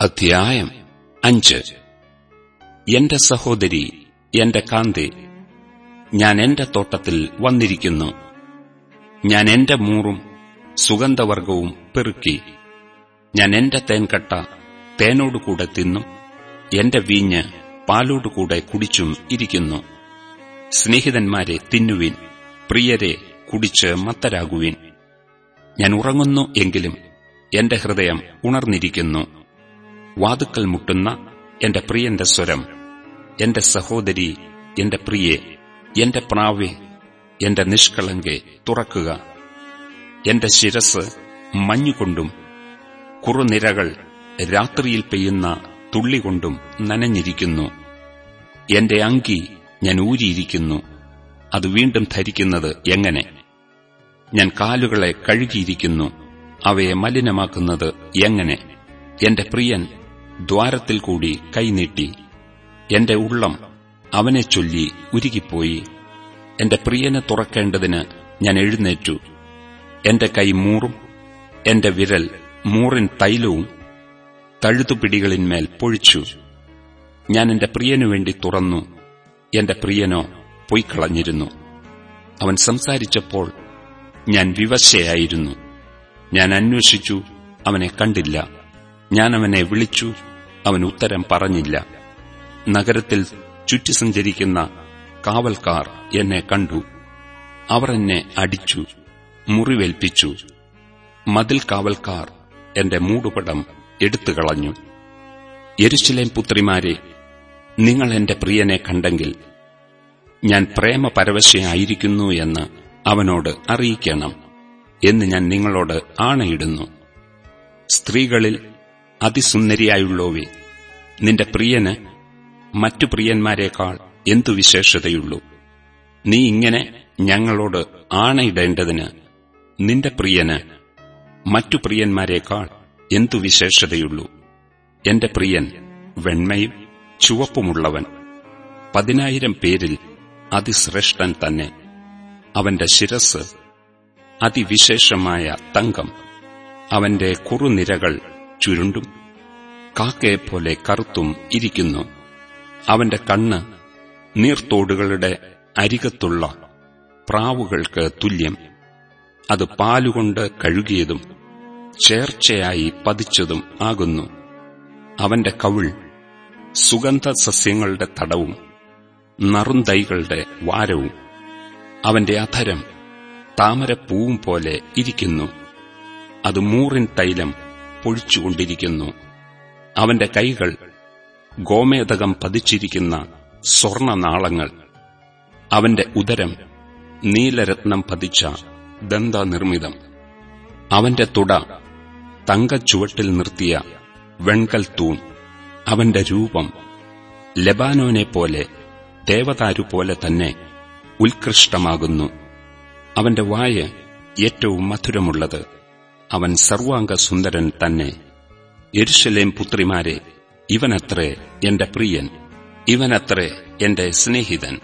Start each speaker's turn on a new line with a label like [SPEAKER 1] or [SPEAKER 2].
[SPEAKER 1] അധ്യായം അഞ്ച്. എന്റെ സഹോദരി എന്റെ കാന്തി ഞാൻ എന്റെ തോട്ടത്തിൽ വന്നിരിക്കുന്നു. ഞാൻ എന്റെ മൂറും സുഗന്ധവർഗവും പെറുക്കി. ഞാൻ എന്റെ തേൻകട്ട തേനോടുകൂടെ തിന്നും. എന്റെ വീഞ്ഞ് പാലോടുകൂടെ കുടിച്ചും ഇരിക്കുന്നു. സ്നേഹിതന്മാരെ തിന്നുവിൻ പ്രിയരെ കുടിച്ച് മത്തരാകുവിൻ. ഞാൻ ഉറങ്ങുന്നു എങ്കിലും എന്റെ ഹൃദയം ഉണർന്നിരിക്കുന്നു. വാതുക്കൽ മുട്ടുന്ന എന്റെ പ്രിയന്റെ സ്വരം എന്റെ സഹോദരി എന്റെ പ്രിയെ എന്റെ പ്രാവെ എന്റെ നിഷ്കളങ്കെ തുറക്കുക. എന്റെ ശിരസ് മഞ്ഞുകൊണ്ടും കുറുനിരകൾ രാത്രിയിൽ പെയ്യുന്ന തുള്ളികൊണ്ടും നനഞ്ഞിരിക്കുന്നു. എന്റെ അങ്കി ഞാൻ ഊരിയിരിക്കുന്നു. അത് വീണ്ടും ധരിക്കുന്നത് എങ്ങനെ? ഞാൻ കാലുകളെ കഴുകിയിരിക്കുന്നു. അവയെ മലിനമാക്കുന്നത് എങ്ങനെ? എന്റെ പ്രിയൻ ദ്വാരത്തിൽ കൂടി കൈനീട്ടി എന്റെ ഉള്ളം അവനെ ചൊല്ലി ഉരുകിപ്പോയി. എന്റെ പ്രിയനെ തുറക്കേണ്ടതിന് ഞാൻ എഴുന്നേറ്റു. എന്റെ കൈ മൂറും എന്റെ വിരൽ മൂറിൻ തൈലവും തഴുതുപിടികളിന്മേൽ പൊഴിച്ചു. ഞാൻ എന്റെ പ്രിയനു വേണ്ടി തുറന്നു. എന്റെ പ്രിയനോ പൊയ്ക്കളഞ്ഞിരുന്നു അവൻ സംസാരിച്ചപ്പോൾ ഞാൻ വിവശയായിരുന്നു. ഞാൻ അന്വേഷിച്ചു അവനെ കണ്ടില്ല. ഞാൻ അവനെ വിളിച്ചു അവൻ ഉത്തരം പറഞ്ഞില്ല. നഗരത്തിൽ ചുറ്റി സഞ്ചരിക്കുന്ന കാവൽക്കാർ എന്നെ കണ്ടു. അവർ എന്നെ അടിച്ചു മുറിവേൽപ്പിച്ചു. മതിൽ കാവൽക്കാർ എന്റെ മൂടുപടം എടുത്തുകളഞ്ഞു. എരിശിലേം പുത്രിമാരെ നിങ്ങൾ എന്റെ പ്രിയനെ കണ്ടെങ്കിൽ ഞാൻ പ്രേമപരവശയായിരിക്കുന്നു എന്ന് അവനോട് അറിയിക്കണം എന്ന് ഞാൻ നിങ്ങളോട് ആണയിടുന്നു. സ്ത്രീകളിൽ അതിസുന്ദരിയായുള്ളോവേ നിന്റെ പ്രിയന് മറ്റു പ്രിയന്മാരെക്കാൾ എന്തു വിശേഷതയുള്ളൂ? നീ ഇങ്ങനെ ഞങ്ങളോട് ആണയിടേണ്ടതിന് നിന്റെ പ്രിയന് മറ്റു പ്രിയന്മാരെക്കാൾ എന്തു വിശേഷതയുള്ളൂ? എന്റെ പ്രിയൻ വെണ്മയും ചുവപ്പുമുള്ളവൻ. പതിനായിരം പേരിൽ അതിശ്രേഷ്ഠൻ തന്നെ. അവന്റെ ശിരസ് അതിവിശേഷമായ തങ്കം. അവന്റെ കുറുനിരകൾ ചുരുണ്ടും കാക്കയെപ്പോലെ കറുത്തും ഇരിക്കുന്നു. അവന്റെ കണ്ണ് നീർത്തോടുകളുടെ അരികത്തുള്ള പ്രാവുകൾക്ക് തുല്യം. അത് പാലുകൊണ്ട് കഴുകിയതും ചേർച്ചയായി പതിച്ചതും ആകുന്നു. അവന്റെ കവിൾ സുഗന്ധസസ്യങ്ങളുടെ തടവും നറുന്തൈകളുടെ വാരവും. അവന്റെ അധരം താമരപ്പൂവും പോലെ ഇരിക്കുന്നു. അത് മൂറിൻ തൈലം പൊഴിച്ചുകൊണ്ടിരിക്കുന്നു. അവന്റെ കൈകൾ ഗോമേതകം പതിച്ചിരിക്കുന്ന സ്വർണനാളങ്ങൾ. അവന്റെ ഉദരം നീലരത്നം പതിച്ച ദന്തനിർമ്മിതം. അവന്റെ തുട തങ്കച്ചുവട്ടിൽ നിർത്തിയ വെൺകൽ തൂൺ. അവന്റെ രൂപം ലബാനോനെ പോലെ ദേവതാരു പോലെ തന്നെ ഉത്കൃഷ്ടമാകുന്നു. അവന്റെ വായ ഏറ്റവും മധുരമുള്ളത് അവൻ സർവാംഗ സുന്ദരൻ തന്നെ. എരുഷലേം പുത്രിമാരെ ഇവനത്രേ എന്റെ പ്രിയൻ ഇവനത്രേ എന്റെ സ്നേഹിതൻ.